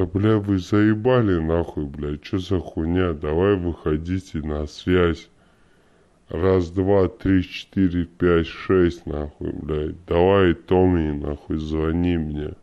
Да бля, вы заебали нахуй, бля что за хуйня? Давай выходите на связь. Раз, два, три, четыре, пять, шесть, нахуй, блядь. Давай, Томми, нахуй, звони мне.